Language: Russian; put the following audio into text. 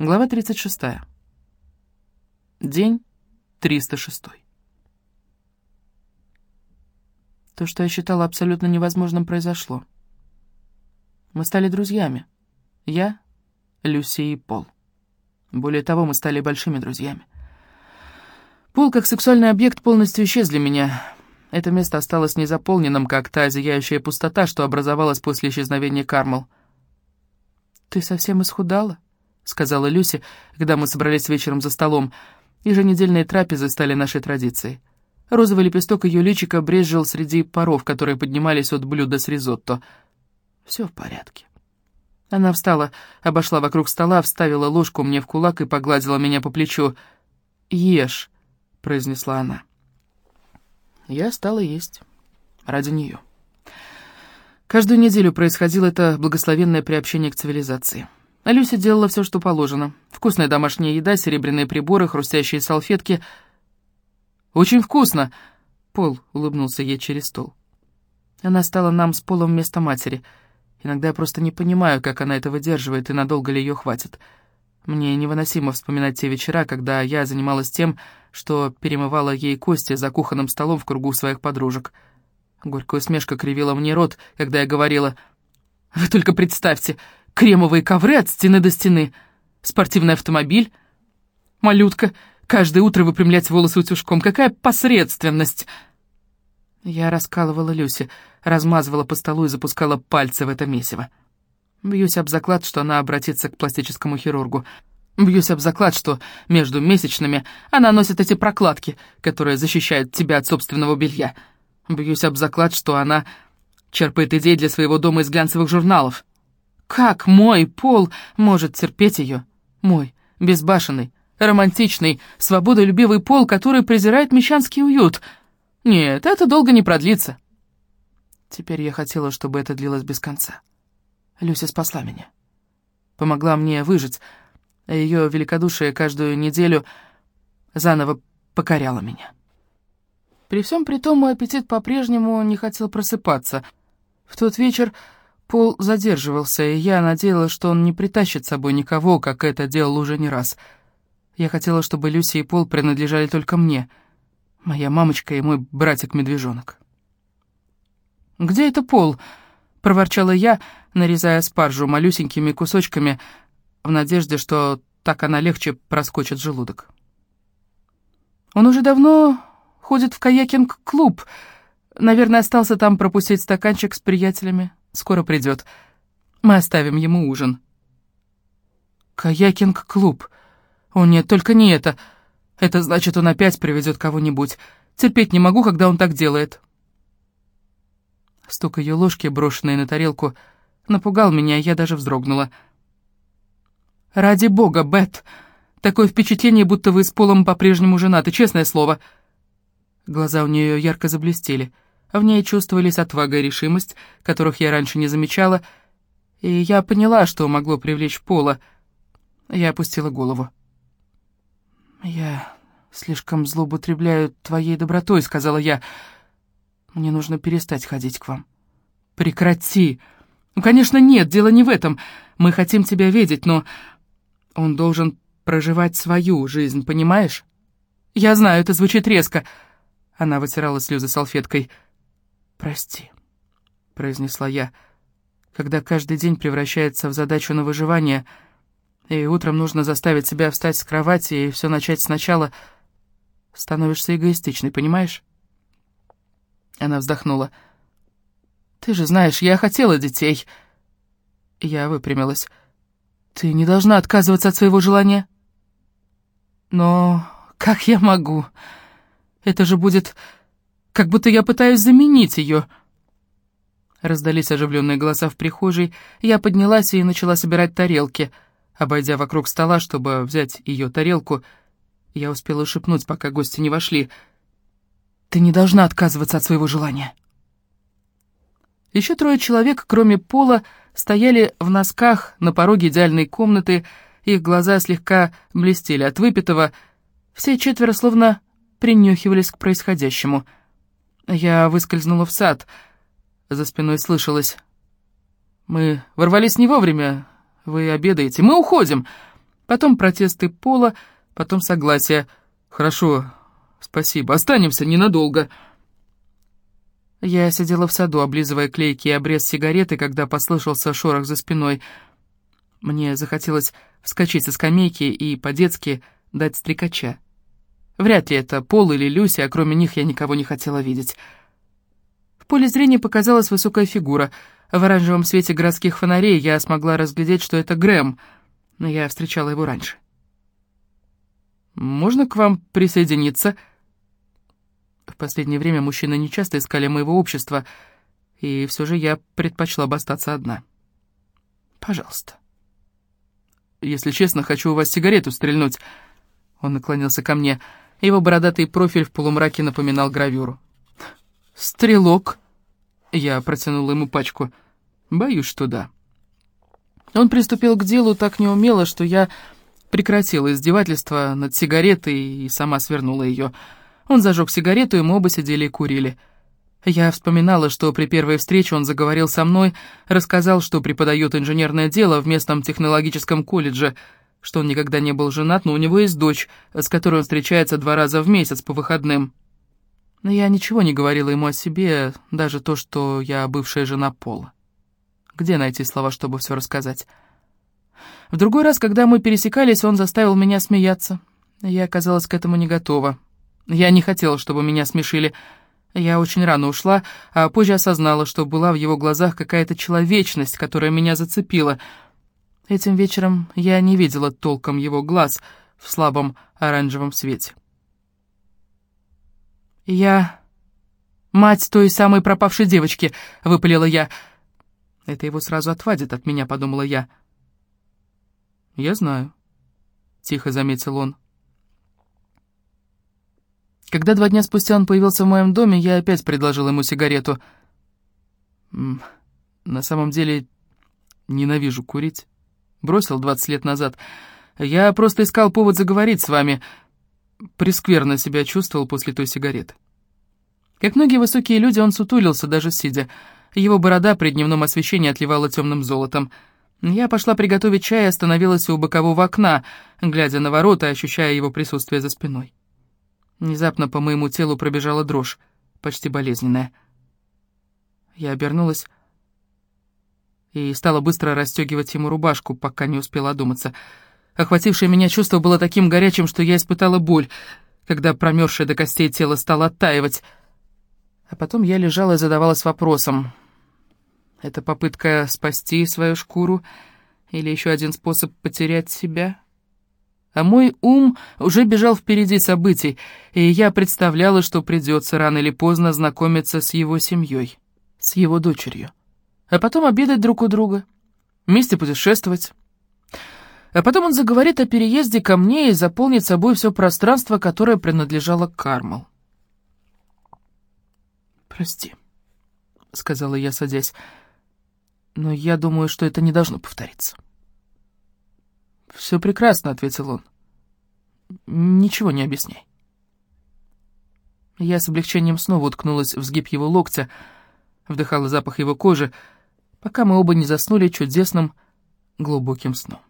Глава 36. День 306. То, что я считала абсолютно невозможным, произошло. Мы стали друзьями. Я, Люси и Пол. Более того, мы стали большими друзьями. Пол, как сексуальный объект, полностью исчез для меня. Это место осталось незаполненным, как та зияющая пустота, что образовалась после исчезновения Кармел. «Ты совсем исхудала?» Сказала Люси, когда мы собрались вечером за столом. Еженедельные трапезы стали нашей традицией. Розовый лепесток ее личика брезжил среди паров, которые поднимались от блюда с ризотто. Все в порядке. Она встала, обошла вокруг стола, вставила ложку мне в кулак и погладила меня по плечу. «Ешь», — произнесла она. Я стала есть. Ради нее. Каждую неделю происходило это благословенное приобщение к цивилизации. А Люся делала все, что положено. Вкусная домашняя еда, серебряные приборы, хрустящие салфетки. «Очень вкусно!» — Пол улыбнулся ей через стол. Она стала нам с Полом вместо матери. Иногда я просто не понимаю, как она это выдерживает и надолго ли ее хватит. Мне невыносимо вспоминать те вечера, когда я занималась тем, что перемывала ей кости за кухонным столом в кругу своих подружек. Горькая усмешка кривила мне рот, когда я говорила... «Вы только представьте, кремовые ковры от стены до стены, спортивный автомобиль, малютка, каждое утро выпрямлять волосы утюжком. Какая посредственность!» Я раскалывала Люси, размазывала по столу и запускала пальцы в это месиво. Бьюсь об заклад, что она обратится к пластическому хирургу. Бьюсь об заклад, что между месячными она носит эти прокладки, которые защищают тебя от собственного белья. Бьюсь об заклад, что она черпает идеи для своего дома из глянцевых журналов. Как мой пол может терпеть ее? Мой, безбашенный, романтичный, свободолюбивый пол, который презирает мещанский уют. Нет, это долго не продлится. Теперь я хотела, чтобы это длилось без конца. Люся спасла меня. Помогла мне выжить, а ее великодушие каждую неделю заново покоряло меня. При всем при том, мой аппетит по-прежнему не хотел просыпаться. В тот вечер Пол задерживался, и я надеялась, что он не притащит с собой никого, как это делал уже не раз. Я хотела, чтобы Люси и Пол принадлежали только мне, моя мамочка и мой братик-медвежонок. «Где это Пол?» — проворчала я, нарезая спаржу малюсенькими кусочками, в надежде, что так она легче проскочит желудок. «Он уже давно ходит в каякинг-клуб. Наверное, остался там пропустить стаканчик с приятелями». Скоро придет. Мы оставим ему ужин». «Каякинг-клуб. О нет, только не это. Это значит, он опять приведет кого-нибудь. Терпеть не могу, когда он так делает». Стук ее ложки, брошенной на тарелку, напугал меня, я даже вздрогнула. «Ради бога, Бет! Такое впечатление, будто вы с Полом по-прежнему женаты, честное слово!» Глаза у нее ярко заблестели. В ней чувствовались отвага и решимость, которых я раньше не замечала, и я поняла, что могло привлечь Пола. Я опустила голову. «Я слишком злоупотребляю твоей добротой», — сказала я. «Мне нужно перестать ходить к вам». «Прекрати!» «Ну, конечно, нет, дело не в этом. Мы хотим тебя видеть, но он должен проживать свою жизнь, понимаешь?» «Я знаю, это звучит резко». Она вытирала слезы салфеткой. «Прости», — произнесла я, — «когда каждый день превращается в задачу на выживание, и утром нужно заставить себя встать с кровати и все начать сначала, становишься эгоистичной, понимаешь?» Она вздохнула. «Ты же знаешь, я хотела детей». Я выпрямилась. «Ты не должна отказываться от своего желания». «Но как я могу? Это же будет как будто я пытаюсь заменить ее. Раздались оживленные голоса в прихожей, я поднялась и начала собирать тарелки. Обойдя вокруг стола, чтобы взять ее тарелку, я успела шепнуть, пока гости не вошли. «Ты не должна отказываться от своего желания». Еще трое человек, кроме Пола, стояли в носках на пороге идеальной комнаты, их глаза слегка блестели от выпитого, все четверо словно принюхивались к происходящему — я выскользнула в сад. За спиной слышалось. «Мы ворвались не вовремя. Вы обедаете. Мы уходим!» Потом протесты Пола, потом согласие. «Хорошо, спасибо. Останемся ненадолго». Я сидела в саду, облизывая клейкий обрез сигареты, когда послышался шорох за спиной. Мне захотелось вскочить со скамейки и по-детски дать стрекача. Вряд ли это Пол или Люся, а кроме них я никого не хотела видеть. В поле зрения показалась высокая фигура. В оранжевом свете городских фонарей я смогла разглядеть, что это Грэм, но я встречала его раньше. «Можно к вам присоединиться?» В последнее время мужчины нечасто искали моего общества, и все же я предпочла бы остаться одна. «Пожалуйста». «Если честно, хочу у вас сигарету стрельнуть». Он наклонился ко мне. Его бородатый профиль в полумраке напоминал гравюру. «Стрелок?» Я протянула ему пачку. «Боюсь, что да». Он приступил к делу так неумело, что я прекратила издевательство над сигаретой и сама свернула ее. Он зажег сигарету, и мы оба сидели и курили. Я вспоминала, что при первой встрече он заговорил со мной, рассказал, что преподает инженерное дело в местном технологическом колледже, что он никогда не был женат, но у него есть дочь, с которой он встречается два раза в месяц по выходным. Но я ничего не говорила ему о себе, даже то, что я бывшая жена Пола. Где найти слова, чтобы все рассказать? В другой раз, когда мы пересекались, он заставил меня смеяться. Я оказалась к этому не готова. Я не хотела, чтобы меня смешили. Я очень рано ушла, а позже осознала, что была в его глазах какая-то человечность, которая меня зацепила. Этим вечером я не видела толком его глаз в слабом оранжевом свете. «Я мать той самой пропавшей девочки», — выпалила я. «Это его сразу отвадит от меня», — подумала я. «Я знаю», — тихо заметил он. Когда два дня спустя он появился в моем доме, я опять предложил ему сигарету. На самом деле, ненавижу курить. Бросил 20 лет назад. Я просто искал повод заговорить с вами. Прескверно себя чувствовал после той сигареты. Как многие высокие люди, он сутулился, даже сидя. Его борода при дневном освещении отливала темным золотом. Я пошла приготовить чай и остановилась у бокового окна, глядя на ворота и ощущая его присутствие за спиной. Внезапно по моему телу пробежала дрожь, почти болезненная. Я обернулась и стала быстро расстегивать ему рубашку, пока не успела одуматься. Охватившее меня чувство было таким горячим, что я испытала боль, когда промерзшее до костей тело стало оттаивать. А потом я лежала и задавалась вопросом. Это попытка спасти свою шкуру или еще один способ потерять себя?» А мой ум уже бежал впереди событий, и я представляла, что придется рано или поздно знакомиться с его семьей, с его дочерью. А потом обедать друг у друга, вместе путешествовать. А потом он заговорит о переезде ко мне и заполнит собой все пространство, которое принадлежало Кармал. «Прости», — сказала я, садясь, — «но я думаю, что это не должно повториться». «Все прекрасно», — ответил он. «Ничего не объясняй». Я с облегчением снова уткнулась в сгиб его локтя, вдыхала запах его кожи, пока мы оба не заснули чудесным глубоким сном.